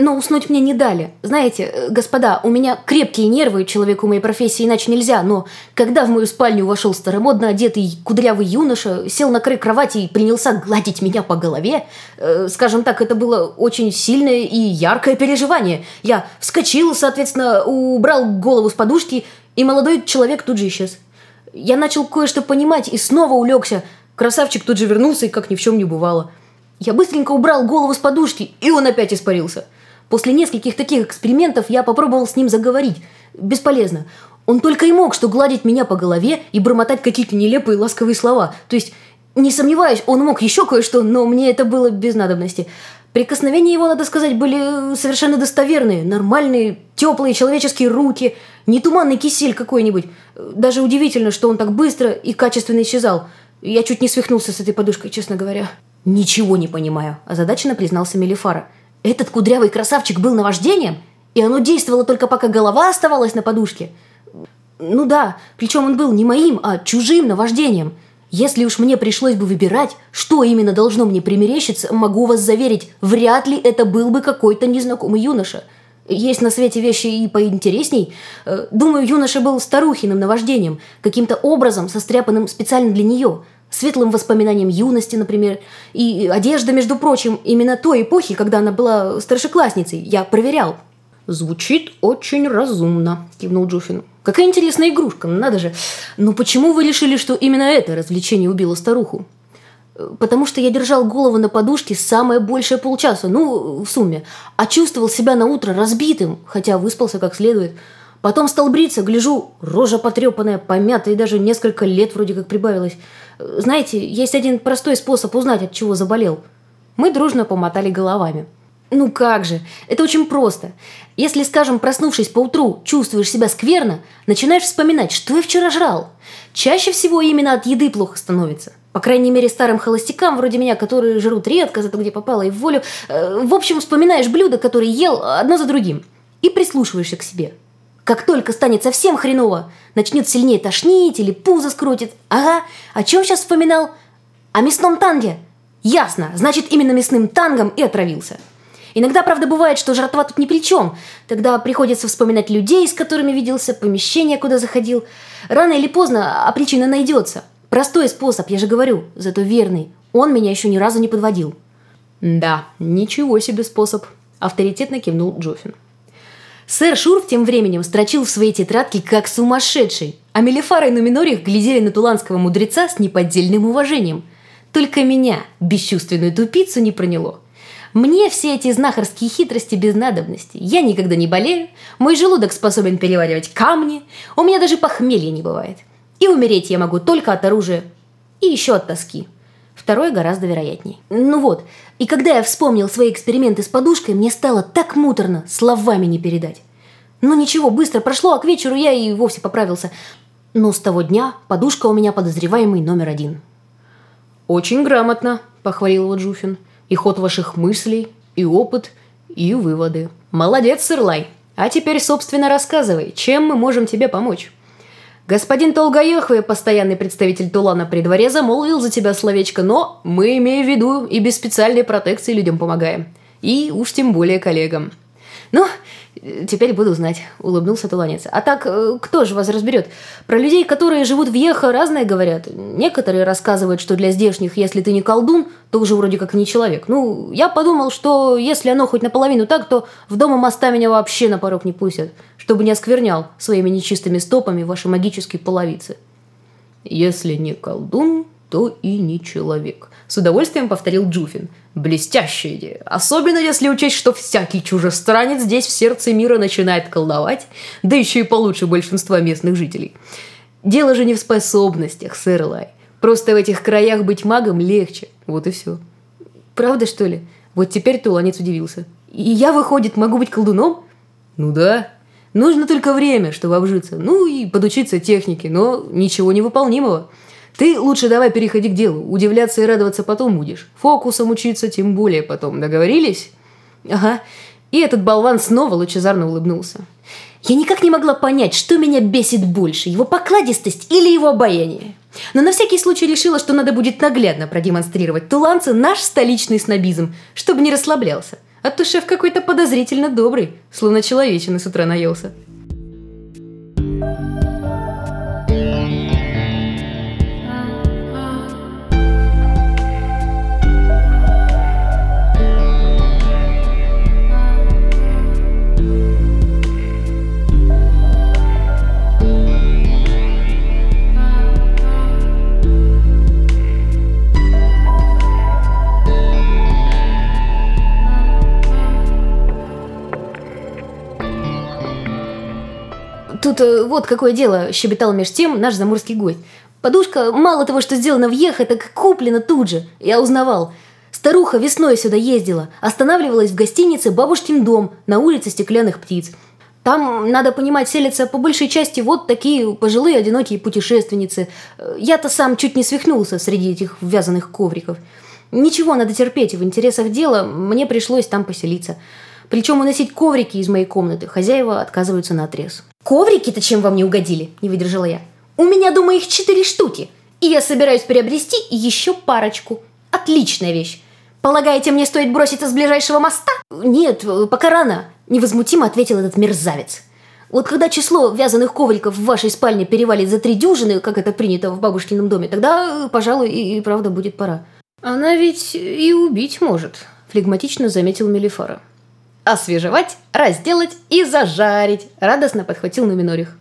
Но уснуть мне не дали. Знаете, э, господа, у меня крепкие нервы, человеку моей профессии иначе нельзя, но когда в мою спальню вошел старомодно одетый кудрявый юноша, сел на край кровати и принялся гладить меня по голове, э, скажем так, это было очень сильное и яркое переживание. Я вскочил, соответственно, убрал голову с подушки, и молодой человек тут же исчез. Я начал кое-что понимать и снова улегся. Красавчик тут же вернулся и как ни в чем не бывало. Я быстренько убрал голову с подушки, и он опять испарился – После нескольких таких экспериментов я попробовал с ним заговорить. Бесполезно. Он только и мог что гладить меня по голове и бормотать какие-то нелепые ласковые слова. То есть, не сомневаюсь, он мог еще кое-что, но мне это было без надобности. Прикосновения его, надо сказать, были совершенно достоверные, нормальные, теплые человеческие руки, не туманный кисель какой-нибудь. Даже удивительно, что он так быстро и качественно исчезал. Я чуть не свихнулся с этой подушкой, честно говоря. «Ничего не понимаю», – озадаченно признался Мелифара – этот кудрявый красавчик был наваждением, и оно действовало только пока голова оставалась на подушке. Ну да, причем он был не моим, а чужим наваждением. Если уж мне пришлось бы выбирать, что именно должно мне примерещиться, могу вас заверить, вряд ли это был бы какой-то незнакомый юноша. Есть на свете вещи и поинтересней. Э, думаю, юноша был старухиным наваждением, каким-то образом состряпанным специально для нее – светлым воспоминанием юности, например, и одежда, между прочим, именно той эпохи, когда она была старшеклассницей. Я проверял. «Звучит очень разумно», – кивнул Джуфин. «Какая интересная игрушка, надо же. Но почему вы решили, что именно это развлечение убило старуху?» «Потому что я держал голову на подушке самое большее полчаса, ну, в сумме, а чувствовал себя на утро разбитым, хотя выспался как следует. Потом стал бриться, гляжу, рожа потрепанная, помятая, и даже несколько лет вроде как прибавилось. Знаете, есть один простой способ узнать, от чего заболел. Мы дружно помотали головами. Ну как же, это очень просто. Если, скажем, проснувшись по утру, чувствуешь себя скверно, начинаешь вспоминать, что я вчера жрал. Чаще всего именно от еды плохо становится. По крайней мере, старым холостякам, вроде меня, которые жрут редко, зато где попало и в волю. Э, в общем, вспоминаешь блюда, которые ел одно за другим. И прислушиваешься к себе. Как только станет совсем хреново, начнет сильнее тошнить или пузо скрутит. Ага, о чем сейчас вспоминал? О мясном танге. Ясно, значит именно мясным тангом и отравился. Иногда, правда, бывает, что жратва тут ни при чем. Тогда приходится вспоминать людей, с которыми виделся, помещение, куда заходил. Рано или поздно, а причина найдется. Простой способ, я же говорю, зато верный. Он меня еще ни разу не подводил. Да, ничего себе способ. Авторитетно кивнул Джофин. Сэр Шурф тем временем строчил в своей тетрадке как сумасшедший, а Мелифара и Нуминорих глядели на туланского мудреца с неподдельным уважением. Только меня, бесчувственную тупицу, не проняло. Мне все эти знахарские хитрости без надобности. Я никогда не болею, мой желудок способен переваривать камни, у меня даже похмелья не бывает. И умереть я могу только от оружия и еще от тоски. Второе гораздо вероятней. Ну вот, и когда я вспомнил свои эксперименты с подушкой, мне стало так муторно, словами не передать. Ну ничего, быстро прошло, а к вечеру я и вовсе поправился. Но с того дня подушка у меня подозреваемый номер один. «Очень грамотно», – похвалил его Джуфин. «И ход ваших мыслей, и опыт, и выводы. Молодец, Сырлай. А теперь, собственно, рассказывай, чем мы можем тебе помочь?» Господин Толгаехве, постоянный представитель Тулана при дворе, замолвил за тебя словечко, но мы, имеем в виду, и без специальной протекции людям помогаем. И уж тем более коллегам. Ну, теперь буду знать, улыбнулся Туланец. А так, э, кто же вас разберет? Про людей, которые живут в Ехо, разное говорят. Некоторые рассказывают, что для здешних, если ты не колдун, то уже вроде как не человек. Ну, я подумал, что если оно хоть наполовину так, то в дома моста меня вообще на порог не пустят, чтобы не осквернял своими нечистыми стопами ваши магические половицы. Если не колдун, то и не человек. С удовольствием повторил Джуфин. Блестящая идея. Особенно если учесть, что всякий чужестранец здесь в сердце мира начинает колдовать, да еще и получше большинства местных жителей. Дело же не в способностях, сэр Лай. Просто в этих краях быть магом легче. Вот и все. Правда, что ли? Вот теперь Туланец удивился. И я, выходит, могу быть колдуном? Ну да. Нужно только время, чтобы обжиться. Ну и подучиться технике, но ничего невыполнимого. Ты лучше давай переходи к делу. Удивляться и радоваться потом будешь. Фокусом учиться тем более потом. Договорились? Ага. И этот болван снова лучезарно улыбнулся. Я никак не могла понять, что меня бесит больше, его покладистость или его обаяние. Но на всякий случай решила, что надо будет наглядно продемонстрировать туланцу наш столичный снобизм, чтобы не расслаблялся. А то шеф какой-то подозрительно добрый, словно человечины с утра наелся. Тут э, вот какое дело, щебетал меж тем наш заморский гость. Подушка мало того, что сделана в Ехе, так куплена тут же. Я узнавал. Старуха весной сюда ездила, останавливалась в гостинице «Бабушкин дом» на улице Стеклянных птиц. Там, надо понимать, селятся по большей части вот такие пожилые одинокие путешественницы. Я-то сам чуть не свихнулся среди этих вязаных ковриков. Ничего, надо терпеть, в интересах дела мне пришлось там поселиться. Причем уносить коврики из моей комнаты хозяева отказываются на отрез. «Коврики-то чем вам не угодили?» – не выдержала я. «У меня дома их четыре штуки, и я собираюсь приобрести еще парочку. Отличная вещь. Полагаете, мне стоит броситься с ближайшего моста?» «Нет, пока рано», – невозмутимо ответил этот мерзавец. Вот когда число вязаных ковриков в вашей спальне перевалит за три дюжины, как это принято в бабушкином доме, тогда, пожалуй, и, и правда будет пора. Она ведь и убить может, флегматично заметил Мелифара освежевать, разделать и зажарить», – радостно подхватил Нуминорих.